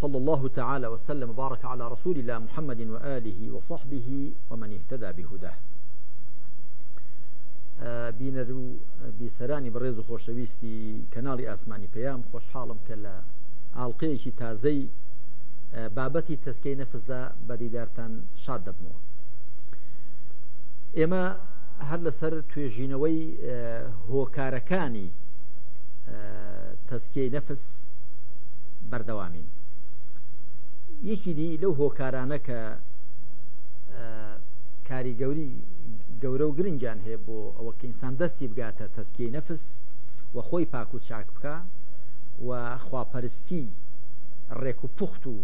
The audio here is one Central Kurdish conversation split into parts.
صلى الله تعالى وسلم وبارك على رسول الله محمد وآله وصحبه ومن اهتدى بهداه بینەرو بیسەرانی بەڕێز و خۆشەویستی کەناڵی ئاسمانی پێیام خۆشحاڵم کە لە ئاڵلقەیەکی تازەی بابەتی تەسکەی نەفزدا بەدیدارتان شاد دەبمەوە ئێمە هەر لەسەر توێژینەوەی هۆکارەکانی تەسکەی نەفس بەردەوامین یەکیدی لەو هۆکارانە کە کاریگەوری گەورە و گرنجان هەیە بۆ ئەوە کەئسان دەستی بگاتە تەسکی نەفس و خۆی پاک و چاک بکە و خواپەرستی ڕێک و پوخت و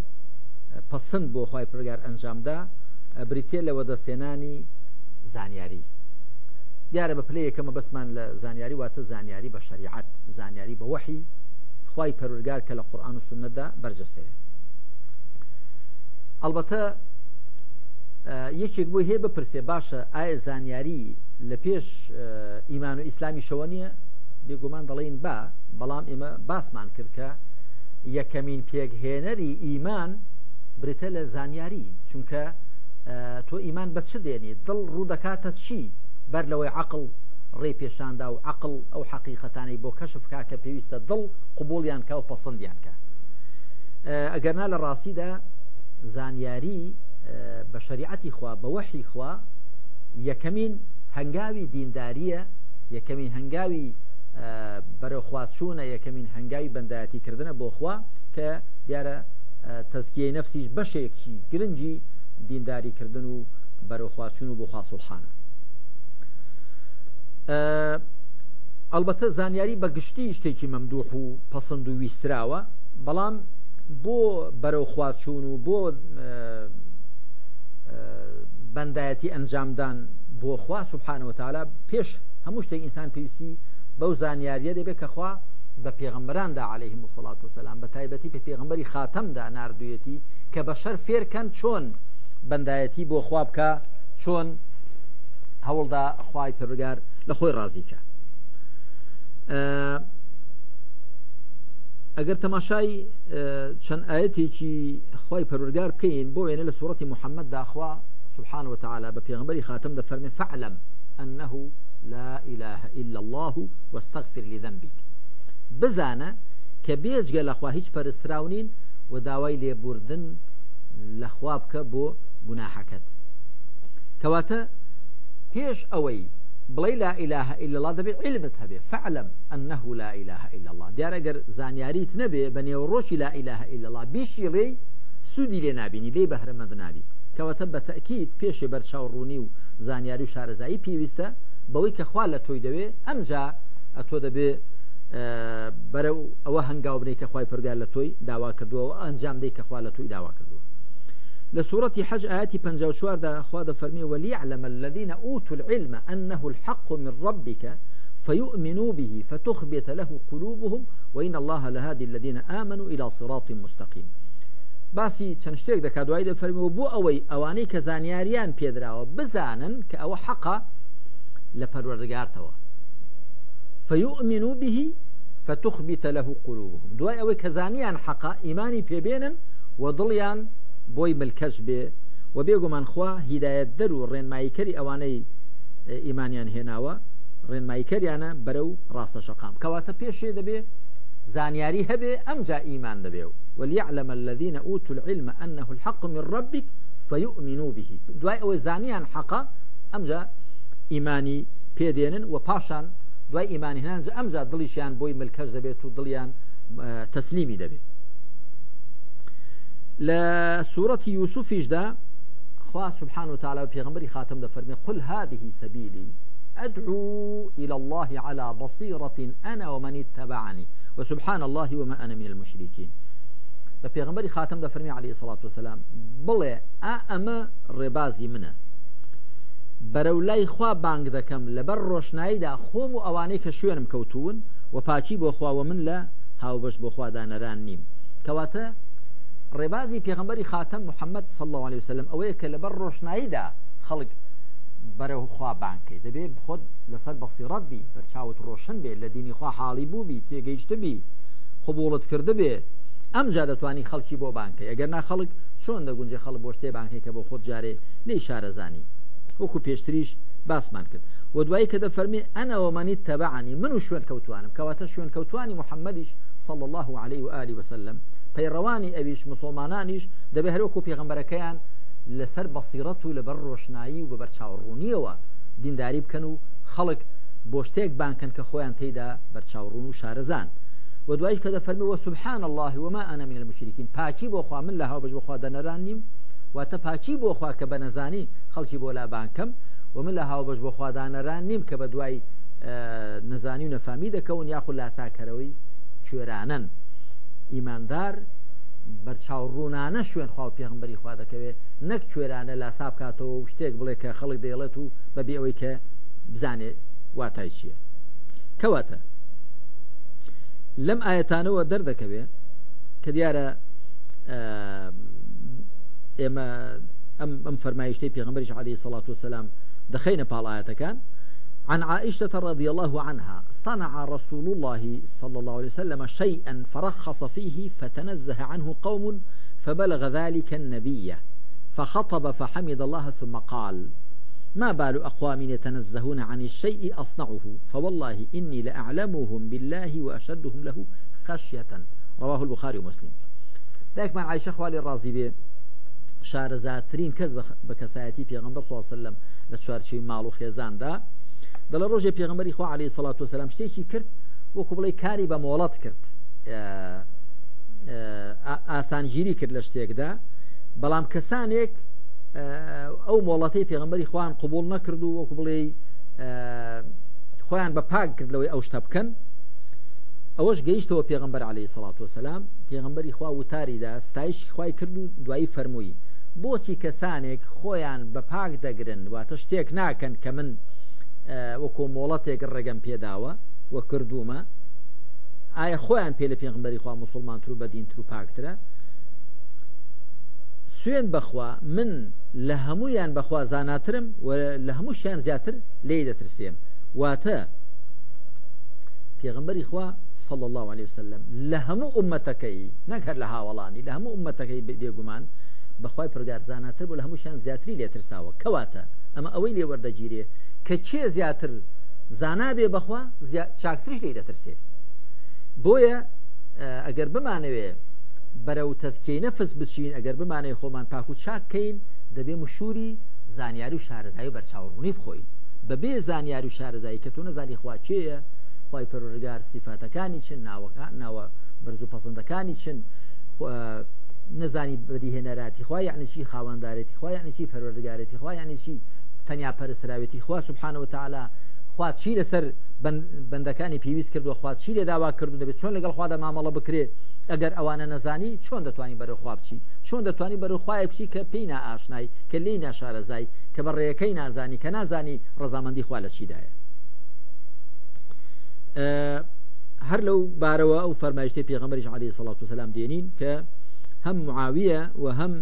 پسند بۆ خی پرگار ئەنجامدا بریتێ لەوە دەستێنانی زانیاری دیارە بە پلێ یەکەمە بەسمان لە زانیاری واتە زانیاری بە شریعت زانیاری بە وەحی خی پەرورگار کە لە قورآان و سنەدا بەرجستەیە ئەلبەتە یەکێک بۆ هەیە بپرسێ باشە ئایا زانیاری لە پێش ئیمان و ئیسلامی شەوە نییە بێگومان دەڵێن با بەڵام ئێمە باسمان کردکە یەکەمین پێکهێنەری ئیمان بریتە لە زانیاری چونکە تۆ ئیمان بەچ دێنی دڵ ڕوودەکاتە چی بەر لەوەی عقل ڕێ پێشاندا و عقل ئەو حەقیقەتانەی بۆ کەشفکا کە پێویستە دڵ قوبولیان کا و پەسەندیان کە ئەگەرنا لە ڕاستیدا زانیاری بە شریعەتی خوا بە وەحی خوا یەکەمین هەنگاوی دینداریە یەکەمین هەنگاوی بەرەخواستچوونە یەکەمین هەنگاوی بەندایەتیکردنە بۆ خوا کە دیارە تەزکیە نفسیش بەشێکی گرنگی دینداریکردن و بەرەخواچون و بۆ خاصڵحانە ئەلبەتە زانیاری بە گشتی شتێکی مەمدوح و پەسەند و ویستراوە بەڵام بۆ بەرەوخواچوون و بۆ بەندایەتی ئەنجامدان بۆ خوا سوبحانەوە تاالە پێش هەموو شتێک ئینسان پێویستی بەو زانیاریە دەبێت کە خوا بە پێغمبراندا عليه مسلات وسلام بە تایبەتی پێ پێغمبەری خاتەمدا نردویەتی کە بەشەر فێرکەن چۆن بەندایەتی بۆ خواب بکە چۆن هەوڵدا خوای پرگار لە خۆی ڕازیکە. ئەگەر تەماشای اه، چەند ئاەتێکی خی پەرورگار بکەین بۆ وێنە لە سوەتی محەممەد داخوا سبحان وتعالى بپێغمبەری خاتم ده فرمی فعلم أنه لا إله إلا الله واستغفر لذنبك بزانە کبیج گله لەخوا هیچ پر پەرستراونین و داوی داوای لێبوردن لەخوا بکە بۆ گوناحەکەت کواته پێش اوی بڵی لا إله إلا الله دەبێت علمت هەبێ فعلم أنه لا إله إلا الله دیارە گەر زانیاریت نەبێ بە نێوڕۆژی لا إله إلا الله بیشی ڕێی سوودی لێ نبینی لێ بەهرەمەند نابی کەواتە بە تەکیید پێشێ بەرچاوڕوونی و زانیاری و شارەزایی پێویستە بەوەی کە خوا لە تۆی دەوێ ئەمجا ئەتۆ دەبێ بەرە ئەوە هەنگاو بنەی کە خخوای پرگار لە تۆی داوا کردووە ئەنجام دەی کە خوا لە تۆی داوا کردو لسورة حج آيات 54 دا أخوة فرمي وليعلم الذين أوتوا العلم أنه الحق من ربك فيؤمنوا به فتخبت له قلوبهم وإن الله لهذه الذين آمنوا إلى صراط مستقيم باسي تنشتيك دا دەکات عيدا فرمي وبو أوي أواني كزانياريان زانیاریان پێدراوە بزانن حقا ئەوە حەقا فيؤمنوا به فتخبت له قلوبهم دواي أوي كزانيان حقا إيماني بيبينن وضليان و بۆی ملکەش بێ و بێگومان خوا هیدایەت دەر و ڕێنماییکەری ئەوانەی اه، ئیمانیان هێناوە ڕێنماییکەریانە بەرە و ڕاستە شقام کەواتە پێشێ دەبێ زانیاری هەبێ ئەمجا ئیمان دەبێ وليعلم الذين أوتوا العلم أنه الحق من ربك فيؤمنوا به دوای ئەوە زانیان حقا ئەمجا ئیمانی پێدێنن و پاشان دوای ئیمانی هێنان ئەمجا دڵیشیان بۆی ملکەش دەبێت و دڵیان اه، تەسلیمی دەبێت لە يوسف إجدا خوا سبحانه وتعالى في پێغمبری خاتم دەفەرمێ قل هذه سبيلي أدعو إلى الله على بصيرة أنا ومن اتبعني وسبحان الله وما أنا من المشركين بيغمبري خاتم ده فرمي عليه الصلاة والسلام بل أأما ربازي منه برولاي خوا بانك دەکەم لەبەر ڕۆشناییدا خۆم و ئەوانەی کە شوێنم بو خوا ومن لا هاو بش بو خوا بۆ خوادانەران نیم ڕێبازی پێغمبەری خاتم محەممەد سڵله عليه وسلم ئەوەیە کە لەبەر ڕۆشناییدا خەڵک بەرەوخوا بانکەی دەبێت خۆت لەسەر بەسیڕەت بی بەرچاوت ڕۆشن بێ لە دینی خوا حاڵی بووبی تێگەیشتبی خبوڵت کرده بێ ئەمجا دەتوانانی خەڵکی بۆ بانکەی ئەگەر نا خەڵک چۆن دەگونجێ خەڵ بۆ شتێ بانکەی کە بۆ خۆت جارێ لی شارەزانی وەکو پێشتریش باسمان کرد و دوایی کە دەفەرمی ئەنەوەمەنی تەبعانی من و شوێن کەوتوانم کەواتە شوێن کەوتانی محەممەدیش صلى الله عليه وآله وسلم پەیڕەوانی ئەویش مسلمانانیش دەبێ هەروەکو پێغمبەرەکەیان لەسەر بەسیرەت و لەبەر ڕۆشنایی و بەبەر چاوەڕوونیەوە دینداری بکەن و خەڵک بۆ شتێک بانکن کە خۆیان تێدا بەرچاوڕون و شارەزان و دوایی کە دەفەرمەوە سبحان الله وما أنا من المشركين پاکی بۆخوا من لە هاو بەش بخوا دەنەران نیم واتە پاکی بۆخوا کە بە نەزانی خەڵکی بۆ لا بانکەم و من لە هاو بەش بۆخوادانەران نیم کە بە دوای نزانی و نەفامی دەکەون یاخود لاساکەرەوەی کوێرانن ئیماندار بەرچاوڕوونانە شوێن خوا پێغمبەری خوا دەکەوێت نەک کوێرانە لا ساب کاتەوە و شتێک بڵێ کە خەڵک دەیڵێت و بەبێ ئەوەی کە بزانێ واتای چییە کەواتە لەم ئاەتانەوە دەردەکەوێت کە دیارە ئێمە ئەم فەرمایشتەی پێغمبەرش عليه سڵات وسلام دەخینە پاڵایەتەکان عن عائشة رضي الله عنها صنع رسول الله صلى الله عليه وسلم شيئا فرخص فيه فتنزه عنه قوم فبلغ ذلك النبي فخطب فحمد الله ثم قال ما بال أقوام يتنزهون عن الشيء أصنعه فوالله إني لأعلمهم بالله وأشدهم له خشية رواه البخاري ومسلم دایکمان عیش خوالی ڕازی بێ شارەزاترین کەس بە کەسایەتی پێغمبەر سوسلم لە چوارچوی مالو خيزان ده دەڵە ڕۆژێ پێغمەری خوا علی سەڵات و سەسلام شتێکی کرد وەکو بڵێ کاری بە مۆڵەت کرد ئاسانگیری کرد لە شتێکدا بەڵام کەسانێک ئەو مۆڵەتی پێغمبەری خوان قوبول نەکرد و وەکو بڵێ خۆیان بە پاک کردلەوەی ئەو شتە بکەن ئەوەش گەیشتەوە پێغمبەر عليه سڵات وسلام پێغمبەری خوا وتاریدا ستایشی خوای کرد و دوایی فەرمووی بۆچی کەسانێک خۆیان بە پاک دەگرن واتە شتێک ناکەن کە من وە کۆمۆڵەتێک ڕێگەم پێداوە وە کردوومە ئایا خۆیان پێ لە پێغمبەری خوا مسلمان تر و بەدین تر و پاکترە سوێن بەخوا من لە هەمویان بەخوا زاناترم لە هەموو شیان زیاتر لی دەترسێم واتە پێغمبەری خوا صل الله عليه وسلم لە هەموو عمەتەکەی نەکرد لە هاوڵانی لە هەموو عمەتەکەی بێگومان بەخوای پرگار زاناتر بۆ لە هەمووشان زیاتری لێترساوە کەواتە ئەمە ئەوەی لێوەەردەگیرێ کە کێ زیاتر زانابێ بەخوا چاکترش لی دەترسێ بۆیە ئەگەر بمانەوێ بەرەو تەسکەی نەفس بچین ئەگەر بمانێ خۆمان پاک و چاککەین دەبێ مشوری زانیاری و شارزایی بەرچاوڕوونی بخۆی بەبێ زانیاری و شارزایی کە تۆ نەزانی خواچەیە خی پەرۆژگار سیفاتەکانی چن ناوەکان ناوە برز و پەسەندەکانی چن نزانی بەدیهێنەراتی خخوای یعنیشی خاوەنددارێتی خخوای یعنیشی پەرۆردگارێتی خخوای یعنیشی تەنیا پەرسراوێتی خوا سبحانەوە تعالا خوات چی لەسەر بەندەکانی پێویست کردووە خوات چی لێ داوا کردو دەبێت چۆن لەگەڵ خوا دەمامەڵە بکرێت ئەگەر ئەوانە نەزانی چۆن دەتوانانی بەرەخوا بچی چۆن دەتوانانی بەرەخوای بچی کە پێی نائشنای کە لی ناشارەزای کە بە ڕێەکەی نازانی کە نازانی ڕزامەندی خوا لە چیدایە هەر لەو بارەوە ئەو فەرمایشتی پێغەمەریش علی سەڵات و سەسلام دێنین کە هەم معاویە و هەم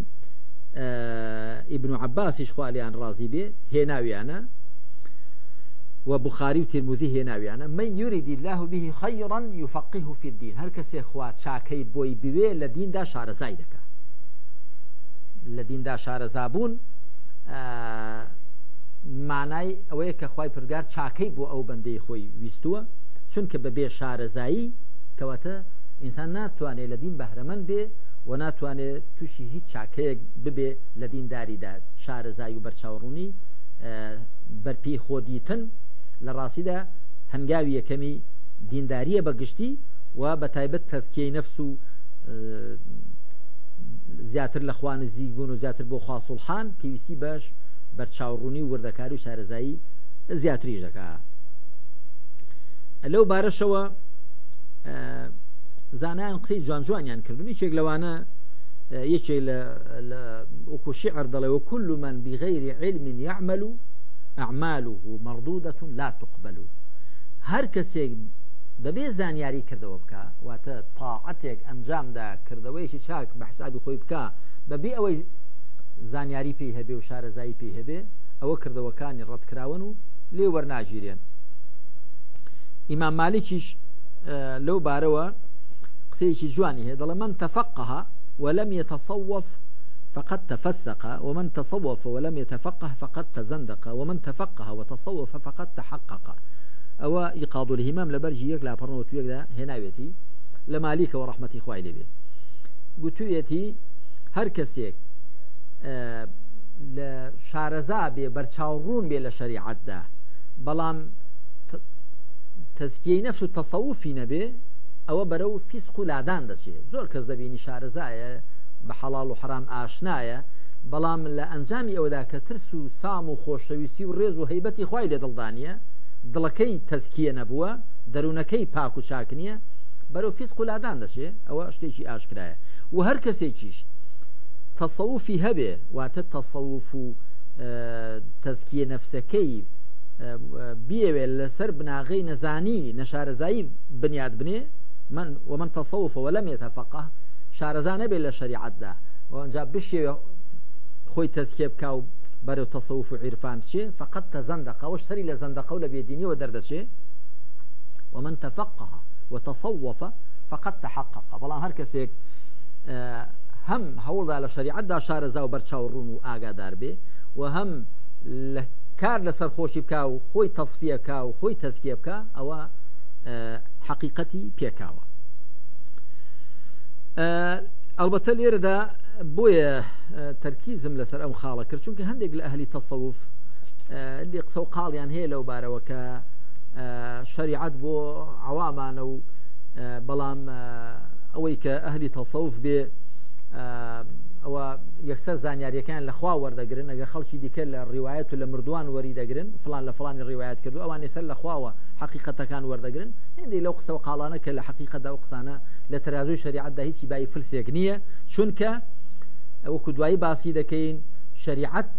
ئیبن و عباسیش خوالیان ڕازی بێ هێناویانە و بخاری و ترموزی هێناویانە من یوریدی الله به خەیڕەن یفقیه في الدین هەر کەسێ خوات چاکەی بۆی بوێ لە دیندا شارەزای دەکە لە دیندا شارەزابوون مانای ئەوەیە کە خی پرگار چاکەی بۆ ئەو بەندەی خۆی ویستووە چونکە بەبێ شارەزایی کەواتە ئینسان ناتوانێت لە دین بەهرەمەند بێ و ناتوانێت تووشی هیچ چاکەیەک ببێ لە دینداریدا شارەزای و بەرچاوڕوونی بەرپی خۆدیتن لە ڕاستیدا هەنگاوی یەکەمی دینداریە بەگشتی و بە تایبەت تەسکیی نەفس و زیاتر لە خوانە زیگبوون و زیاتر بۆ خواسوڵحان پێویستی بەش بەرچاوڕوونی و وردەکاری و شارەزایی زیاتریش دەکات لەو بارەشەوە زانایان قسەی جوان جوانیان کردنی چێک لەوانە یەکێک لە وەکوشی عەردەڵێ و كل من بغير علم يعمل أعماله مردودة لا تقبل هەر کەسێک بەبێ زانیاری کردەوە بکە واتە تاعەتێک ئەنجامدا کردەوەیشی چاک بە حسابی خۆی بکە بەبێ ئەوەی زانیاری پێی هەبێ و شارەزایی پێی هەبێ ئەوە کردەوەکانی ڕەتکراون و لێ وەرناگیرێن ئیمام مالکیش لەو بارەوە سيش جواني هذا من تفقه ولم يتصوف فقد تفسق ومن تصوف ولم يتفقه فقد تزندق ومن تفقه وتصوف فقد تحقق أو إقاض الهمام لبرجي يك لا برنوت يك لا هناويتي لمالك ورحمة إخوائي لبي قلتويتي هر كسيك يك آه، لشارزا بي برشاورون بي لشريعة ده بلان بەڵام نفس التصوف و تەسەوفی ئەوە بەرە و فیسق و لادان دەچێت زۆر کەس دەبینی شارەزایە بە حەڵال و حرام ئاشنایە بەڵام لە ئەنجامی ئەودا کە ترس و سام و خۆشەویستی و ڕێز و هەیبەتی خی لێ دڵدانە دڵەکەی تەسکیە نەبووە دەروونەکەی پاک و چاک نییە بەرەو فیسق و لادان دەچێ ئەوە شتێکی ئاشکرایە و هەر کەسێکیش تەسەوفی هەبێ واتە تەسەوف و تەسکیە نەفسەکەی بێوێت لەسەر بناغی نەزانی نەشارەزایی بنیاد بنێ من ومن تصوف ولم يتفقه شارزان بلا اه، لە شریعتدا ئەوجا بشي خوي تەسکێ كاو و تصوف وعرفان شي عیرفان فقط تە زەندەقەوە سەری لە زەندەقە و لە ومن تفقه وتصوف فقد تحقق بلا هر کەسێک هم هول على شریعتدا شارەزا و بەرچاو ڕون واغا ئاگادار وهم و لسر خوشي بكاو خوي تصفيه كاو خوي خۆی تەصفیە حقیقەتی پێکاوە ئەلبەتە لێرەدا بۆیە تەرکیزم لەسەر ئەم خاڵە کرد چونکە هەندێک لە ئەهلی تەسەوف هەندێک قسە و قاڵیان هەیە لەو بارەوەکە شریعەت بۆ عوامانە و بەڵام ئەوەی کە ئەهلی تەسەوف بێ ئەوە یەکسەر زانیاریەکان لەخوا وەردەگرن ئەگە خەڵکی دیکە لە ڕیواەت و لە مردووان وەری دەگرن فلان لە فلانی ڕیواەت کردو ئەوان ێسەر لەخواوە حقيقة حقیقەتەکان وەردەگرن هێندی لەو قسە و قاڵانە کە لە حقیقەدا و قسانە لە تەازوی شریعتدا هیچی بای فلسێک نییە چونکە ئەوەکو دوایی باسی دەکەین شریعت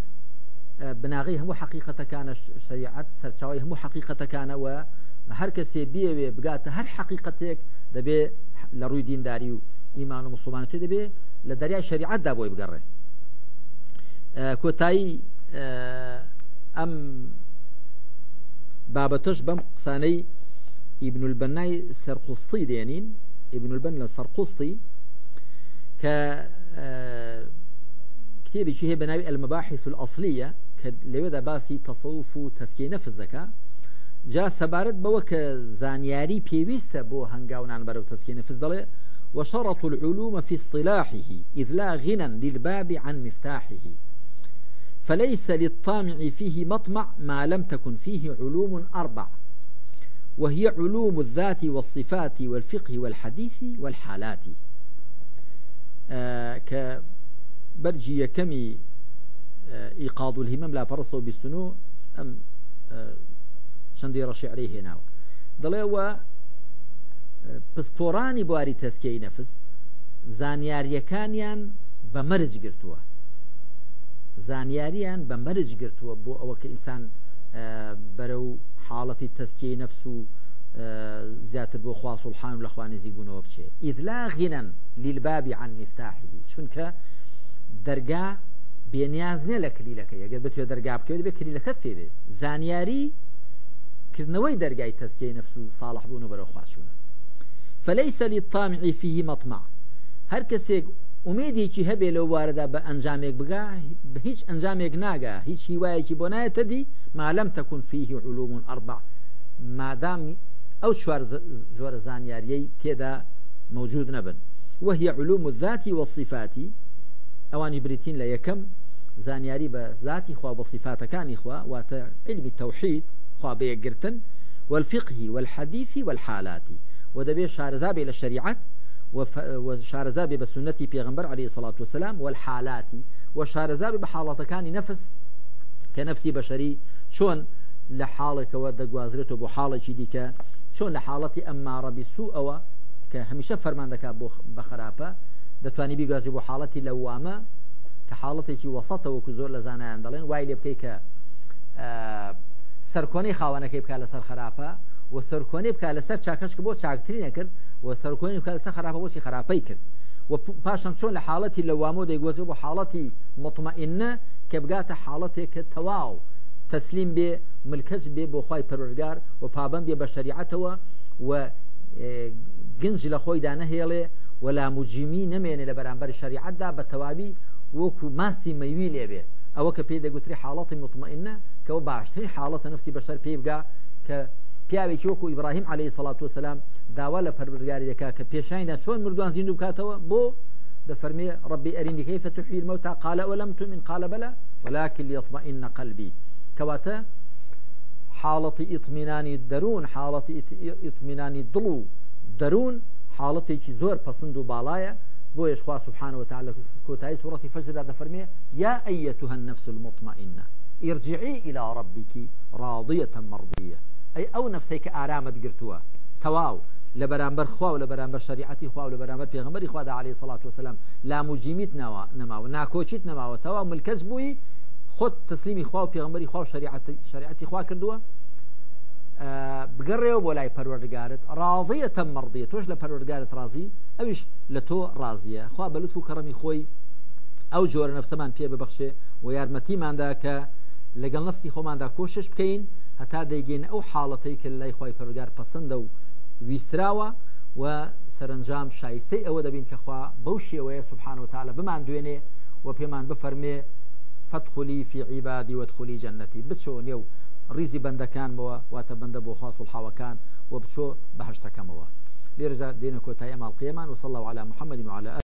بناغی هەموو حقیقەتەکانە شریعت سەرچاوی هەموو حقیقەتەکانەوە هەر کەسێ بیەوێ بگاتە هەر حقیقەتێک دەبێ لە ڕووی دینداری و ئیمان و مسلمانە توی دەبێ لدريع شريعة دا آه، بوي بگەڕێ آه، كوتاي آه، أم بابتش بم قصاني ابن البناي سرقسطي دينين ابن البنا سرقسطي ك کە آه، کتێبێکی هي بناوي المباحث الأصلية کە لەوێدا باسي تصوف و في الزكاة دەکە جا بوك بەوە کە زانیاری پێویستە بۆ هەنگاونان بەرەو تەسکی نەفز دەڵێ وشرط العلوم في اصطلاحه إذ لا غنى للباب عن مفتاحه فليس للطامع فيه مطمع ما لم تكن فيه علوم أربع وهي علوم الذات والصفات والفقه والحديث والحالات آه، كبرجي يكمي آه، إيقاظ الهمم لا فرصوا بالسنو أم آه، شندير شعري هنا دلوا پسپۆرانی بواري تسكي نفس زانیاریەکانیان بە بمرج گرتووە زانیاریان به مرج گرتو بو او کە انسان برو حالت حاڵەتی نفسو نەفس بو زیاتر بۆ خواسوڵحان و لەخوانزی بوونەوە اذلا غنا للباب لیلبابی عن میفتاحی چونکە دەرگا بێنیاز نیە لە کلیلەکە یەگەر بتوێ دەرگا بکەوێت بێ کلیلەکەت پێ بێت زانیاری کردنەوەی درگای تەسکیی نفسو صالح ساڵح بوون و بەرەخواچوونە فليس للطامع فيه مطمع هر کەسێک ئومێدێکی هەبێ لەو واردە بە ئەنجامێک بگا بە هیچ ئەنجامێک ناگا هیچ دی ما لم تکون فيه علوم اربع ما دام او شوار چوار زانیاری زانیاریەی دا موجود نبن وهي علوم الذات والصفات اواني بريتين لا يكم زانياري بە ذاتی خوا بە صفاتەکانی خوا علم التوحيد تەوحید خوا بەیەگرتن والفقه والحديث والحالات ودبي شارزابي للشريعة وشارزاب بسنة پیغمبر عليه الصلاة والسلام والحالات وشارزاب بحالات كان نفس كنفسي بشري شون لحالك ودقوازرت بحالك ديك شون لحالة لحالات أمار بسوء كهميشة فرمان دكا بخرابة دتواني بيقاز بحالات لوامة كحالات وسط وكزور لزانا عندلين وايل يبكيك آه، سركوني خاوانك يبكي لسر خرابة و سەرکۆنی بکە لەسەر چاکەشک بۆ چاکتری نەکرد و سەرکۆنی بکە لەسەر خراپە بۆچی خراپەی کرد و پاشان چۆن لە حاڵەتی لە وامۆ دەیگۆزی بۆ حاڵەتی مطمئینە کە بگاتە حاڵەتێک کە تەواو تەسلیم بێ ملکەس بێ بۆ خی پەرۆرگار و پابند بێ بە شریعەتەوە و گنج لە خۆیدا نەهێڵێ ولا مجیمی نمێنێ لە بەرامبەر شریعتدا بە تەواوی وەکو ماستی مەوی لێبێ ئەوە کە پێی دەگوتری حاڵەتی مطمئینە کەەوە باشترین حاڵەتە نفسی بەشەر پێی بگا کە پیاوێکی وەکو ابراهیم عليه الصلاۃ والسلام داواله لە پەروەرگاری دەکا کە پێشایدا چون مردوان زیند بکاتەوە بۆ دەفەرمێ ڕبی ئەرینی کەیفە تحیلمە تا قالە وەلم تو من قال بلا ولكن ليطمئن قلبي کەواتە حاڵەتی ئیتمینانی دەروون حاڵەتی ئیتمینانی دڵ درون دەروون حاڵەتێکی زۆر پسند و باڵایە بۆ سبحانه وتعالى كوتاي سورة فجر هذا فرمية يا أيتها النفس المطمئنة ارجعي إلى ربك راضية مرضية ئەی ئەو نفسی کە ئارامت گرتووە تەواو لە بەرامبەر خوا و لە بەرامبەر شریعتی خوا و لە بەرامبەر پێغمەری خوادا عليه سلاات وسلام لا مجیمیت ناوە نەماوە ناکۆچیت نەماوە تەواو ملکەس بووی خۆت تسلیمی خوا و پێغمبەری خوا و شریعتی خوا کردووە بگەڕێەوە بۆ لای پەروەردگارت ڕاضیە تەم مەڕدیە تۆش لە پەروەردگارت ڕازی ئەویش لە تۆ ڕازیە خوا بەلووت و کەڕەمی خۆی ئەو جۆرە نفسەمان پێ ببەخشێ و یارمەتیماندا کە لەگەڵ نفسی خۆماندا کۆشش بکەین هەتا دەیگەین ئەو حاڵەتەی کە لای خی پەرگار پەسەندە و ویستراوە و سەرنجام شایستەی ئەوە دەبین کەخوا بەو شێوەیە سبحان و تاالە بمان دوێنێ و پێمان بفەرمێ فتخلی فی عیبادی وتخلی جەنەتی بچۆ نێو ریزی بەندەکانمەوە واتە بەندە بۆ خاص و حاوەکان و بچۆ بەهشتەکەمەوە لێرجا دێنە کۆتای ئەماڵقیێمان وصلله على محمد وعلى